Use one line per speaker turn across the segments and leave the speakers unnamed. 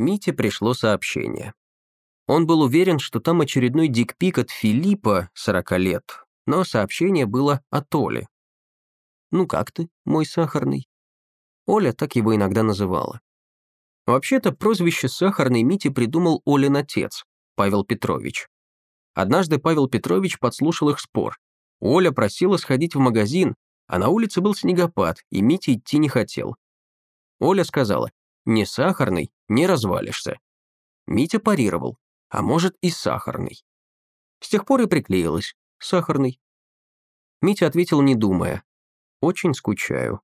Мите пришло сообщение. Он был уверен, что там очередной дикпик от Филиппа, 40 лет, но сообщение было от Оли. «Ну как ты, мой сахарный?» Оля так его иногда называла. Вообще-то прозвище «Сахарный» Мите придумал Олин отец, Павел Петрович. Однажды Павел Петрович подслушал их спор. Оля просила сходить в магазин, а на улице был снегопад, и Митя идти не хотел. Оля сказала, «Не сахарный, не развалишься». Митя парировал, а может и сахарный. С тех пор и приклеилась, сахарный. Митя ответил, не думая, «Очень скучаю».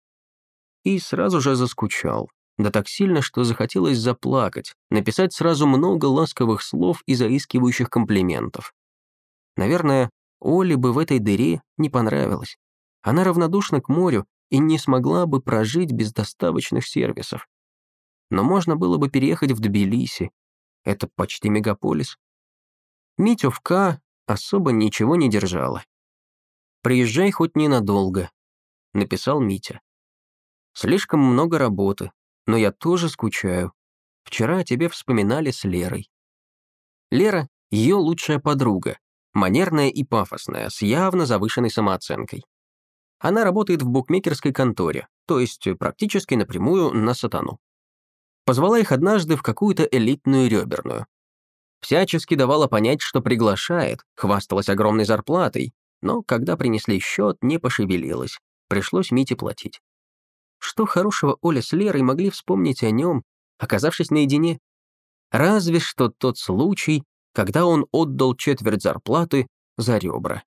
И сразу же заскучал. Да так сильно, что захотелось заплакать, написать сразу много ласковых слов и заискивающих комплиментов. Наверное, Оле бы в этой дыре не понравилось. Она равнодушна к морю и не смогла бы прожить без доставочных сервисов. Но можно было бы переехать в Тбилиси. Это почти мегаполис. Митю в К особо ничего не держала. «Приезжай хоть ненадолго», — написал Митя. «Слишком много работы, но я тоже скучаю. Вчера о тебе вспоминали с Лерой». Лера — ее лучшая подруга, манерная и пафосная, с явно завышенной самооценкой. Она работает в букмекерской конторе, то есть практически напрямую на сатану. Позвала их однажды в какую-то элитную реберную. Всячески давала понять, что приглашает, хвасталась огромной зарплатой, но когда принесли счет, не пошевелилась. Пришлось Мите платить. Что хорошего Оля с Лерой могли вспомнить о нем, оказавшись наедине? Разве что тот случай, когда он отдал четверть зарплаты за ребра.